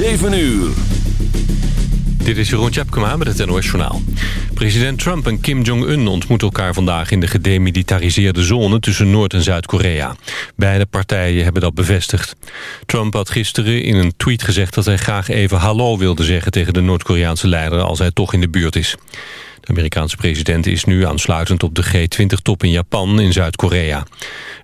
7 uur. Dit is Jeroen Tjepkema met het NOS Journaal. President Trump en Kim Jong-un ontmoeten elkaar vandaag... in de gedemilitariseerde zone tussen Noord- en Zuid-Korea. Beide partijen hebben dat bevestigd. Trump had gisteren in een tweet gezegd dat hij graag even hallo wilde zeggen... tegen de Noord-Koreaanse leider als hij toch in de buurt is. De Amerikaanse president is nu aansluitend op de G20-top in Japan in Zuid-Korea.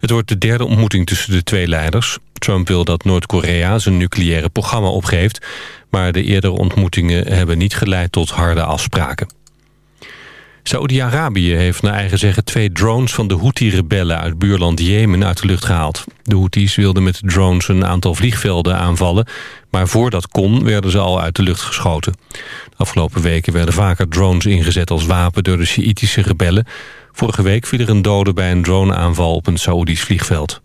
Het wordt de derde ontmoeting tussen de twee leiders. Trump wil dat Noord-Korea zijn nucleaire programma opgeeft... maar de eerdere ontmoetingen hebben niet geleid tot harde afspraken. Saoedi-Arabië heeft naar eigen zeggen twee drones van de Houthi-rebellen uit buurland Jemen uit de lucht gehaald. De Houthis wilden met drones een aantal vliegvelden aanvallen, maar voor dat kon werden ze al uit de lucht geschoten. De afgelopen weken werden vaker drones ingezet als wapen door de Sjiïtische rebellen. Vorige week viel er een dode bij een droneaanval op een Saoedisch vliegveld.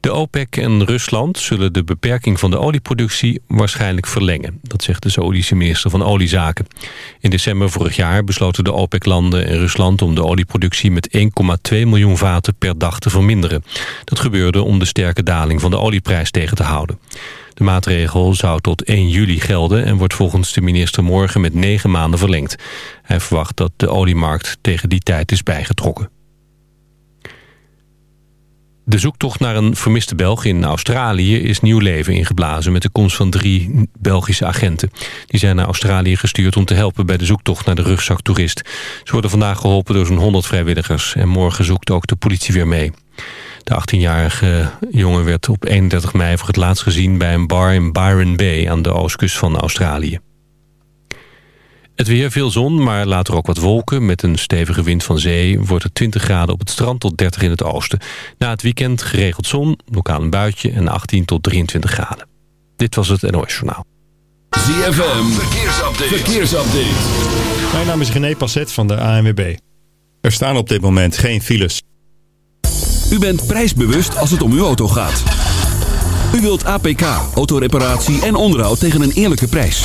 De OPEC en Rusland zullen de beperking van de olieproductie waarschijnlijk verlengen. Dat zegt de Saoedische minister van Oliezaken. In december vorig jaar besloten de OPEC-landen en Rusland om de olieproductie met 1,2 miljoen vaten per dag te verminderen. Dat gebeurde om de sterke daling van de olieprijs tegen te houden. De maatregel zou tot 1 juli gelden en wordt volgens de minister morgen met 9 maanden verlengd. Hij verwacht dat de oliemarkt tegen die tijd is bijgetrokken. De zoektocht naar een vermiste Belg in Australië is nieuw leven ingeblazen... met de komst van drie Belgische agenten. Die zijn naar Australië gestuurd om te helpen bij de zoektocht naar de rugzaktoerist. Ze worden vandaag geholpen door zo'n 100 vrijwilligers. En morgen zoekt ook de politie weer mee. De 18-jarige jongen werd op 31 mei voor het laatst gezien... bij een bar in Byron Bay aan de oostkust van Australië. Het weer, veel zon, maar later ook wat wolken. Met een stevige wind van zee wordt het 20 graden op het strand tot 30 in het oosten. Na het weekend geregeld zon, lokaal een buitje en 18 tot 23 graden. Dit was het NOS Journaal. ZFM, verkeersupdate. verkeersupdate. Mijn naam is René Passet van de ANWB. Er staan op dit moment geen files. U bent prijsbewust als het om uw auto gaat. U wilt APK, autoreparatie en onderhoud tegen een eerlijke prijs.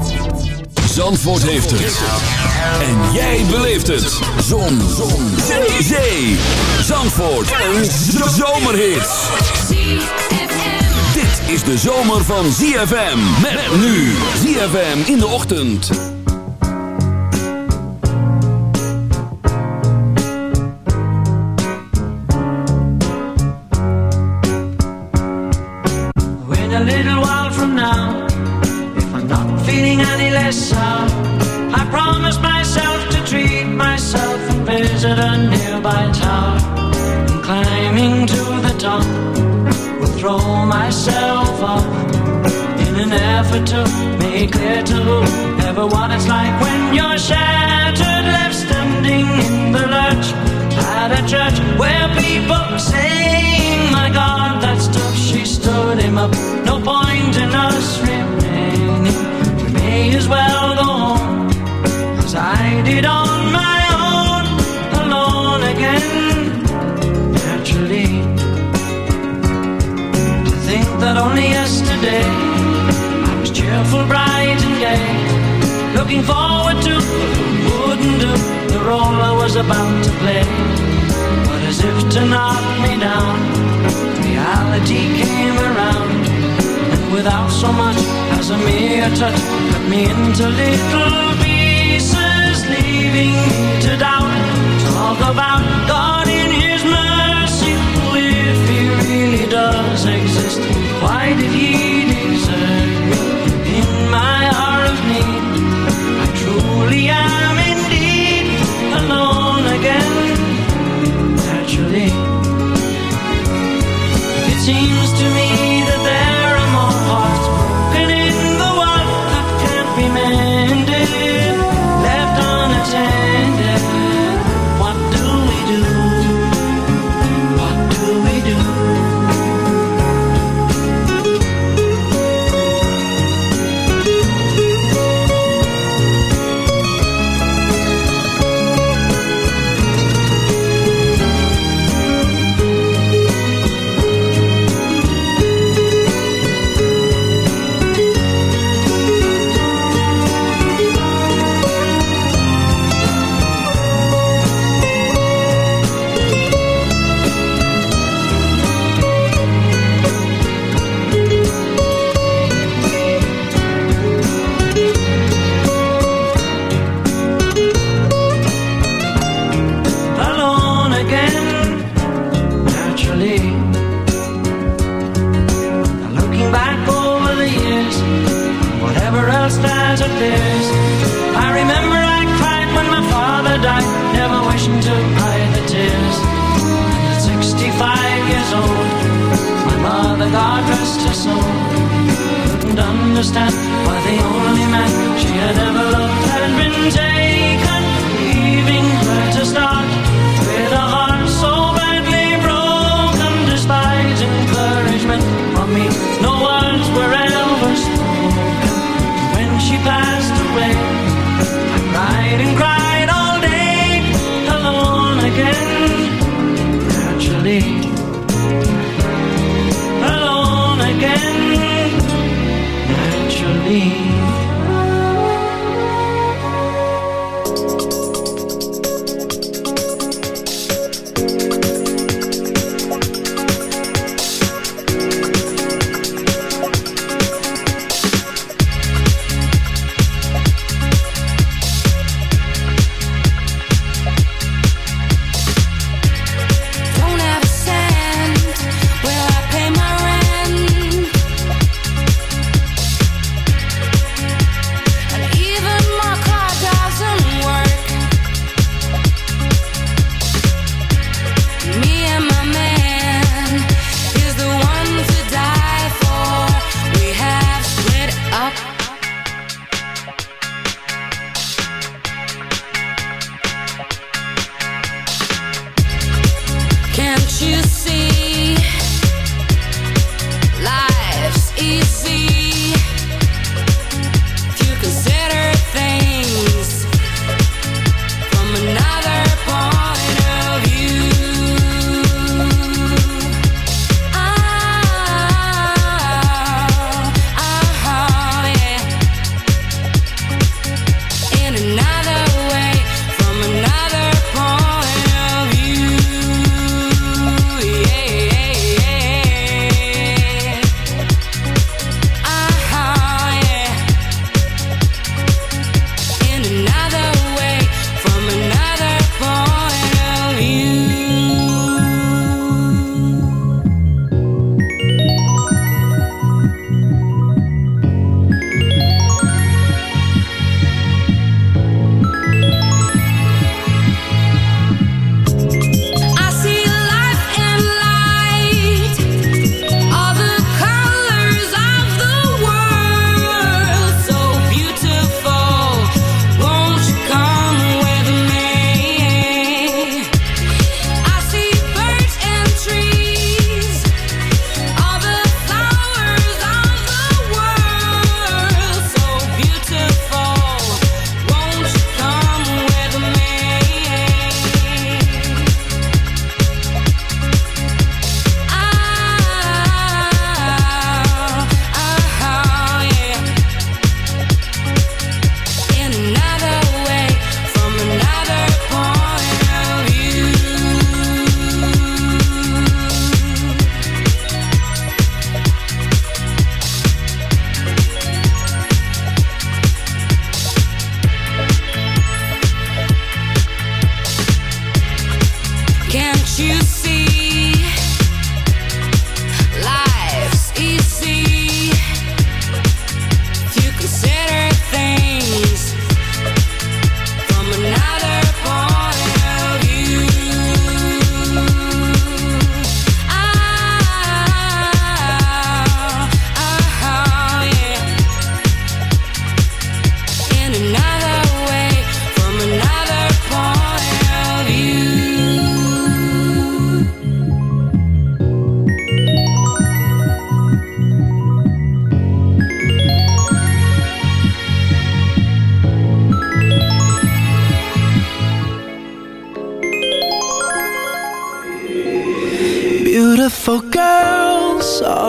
Zandvoort heeft het. En jij beleeft het. Zon. Zon. Zee. Zandvoort. Een zomerhit. Dit is de zomer van ZFM. Met nu. ZFM in de ochtend. A little while from now, sour, I promise myself to treat myself and visit a nearby tower. And climbing to the top, will throw myself up. In an effort to make clear to everyone it's like when you're shattered, left standing in the lurch at a church where people saying, My God, that stuff she right day is well gone. as I did on my own, alone again, naturally. To think that only yesterday I was cheerful, bright, and gay, looking forward to wouldn't do the role I was about to play. But as if to knock me down, reality came around without so much as a mere touch, cut me into little pieces.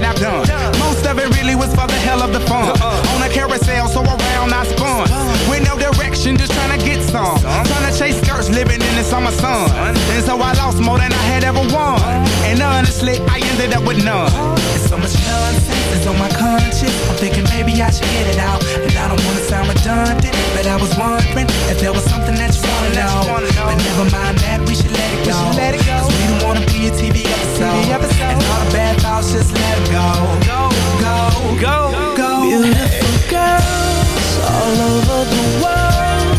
that I've done. Most of it really was for the hell of the fun. Uh-uh. On a carousel, so around I spun. With no direction, just trying to get some. Trying to chase skirts, living in the summer sun. And so I lost more than I had ever won. Uh-huh. And honestly, I ended up with none. Uh-huh. There's so much nonsense that's on my conscience. I'm thinking maybe I should get it out. And I don't want to sound redundant. But I was wondering if there was something that you wanna know. But never mind that, we should let it go. Cause we don't wanna be a TV episode. And all the bad thoughts, just let it go. Go, go, go, go. Beautiful girls all over the world.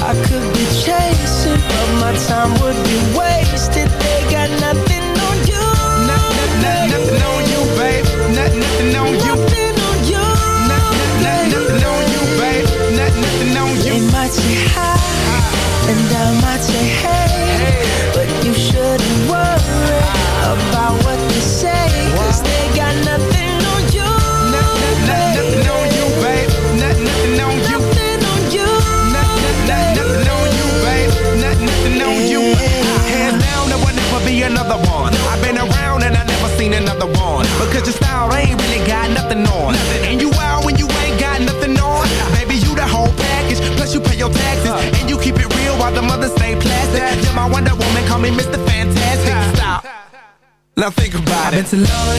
I could be chasing, but my time would be wasted. They got nothing on you. Nothing, nothing, nothing on you, babe. Nothing, nothing on you. to love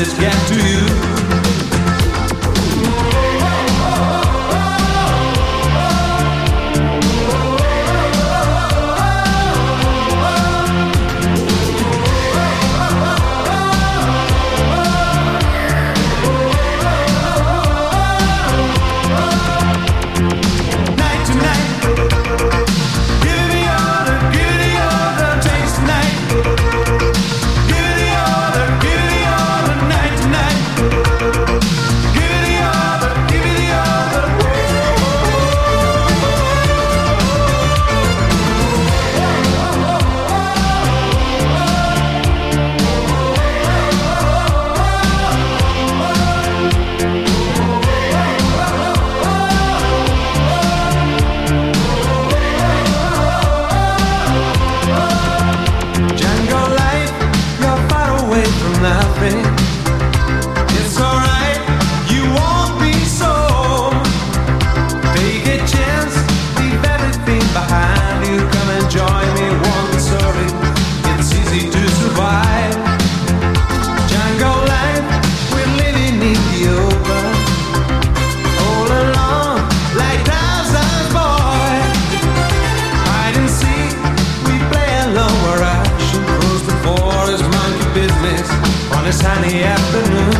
message get to you. A sunny afternoon.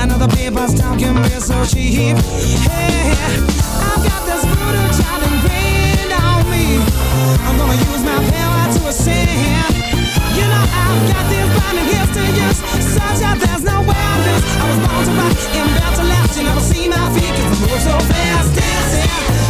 Another paper's talking me so cheap. Hey, I've got this brutal child ingrained on me. I'm gonna use my power to ascend. You know I've got these blinding gifts to use, such that there's no boundaries. I was born to rock and built to last. You never see my feet 'cause I move so fast dancing.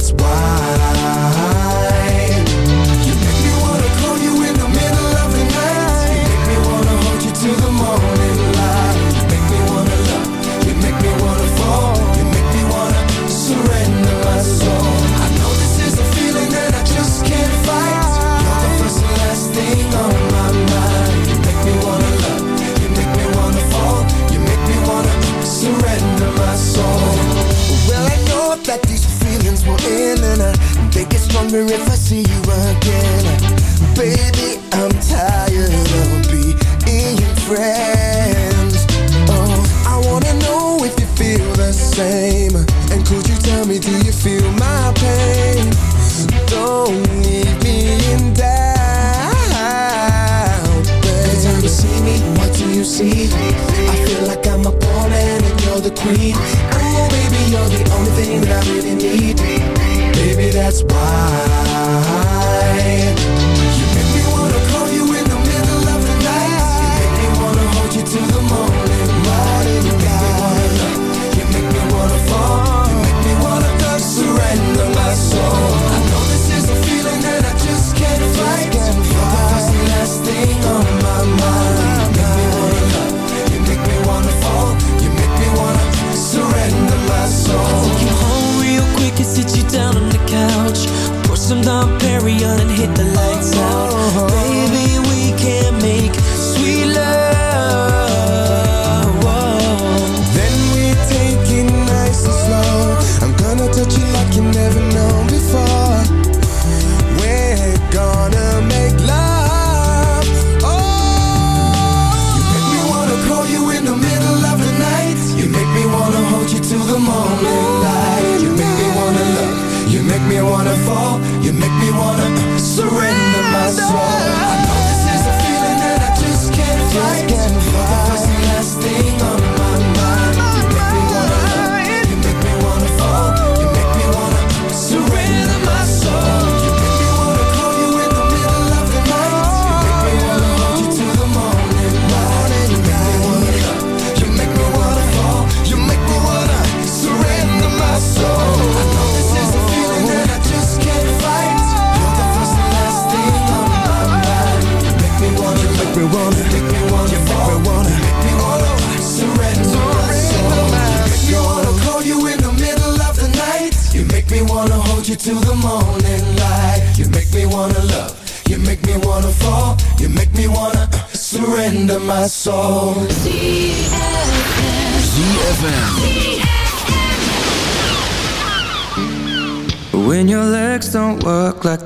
that's why see you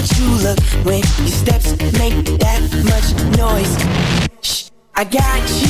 That you look when your steps make that much noise. Shh, I got you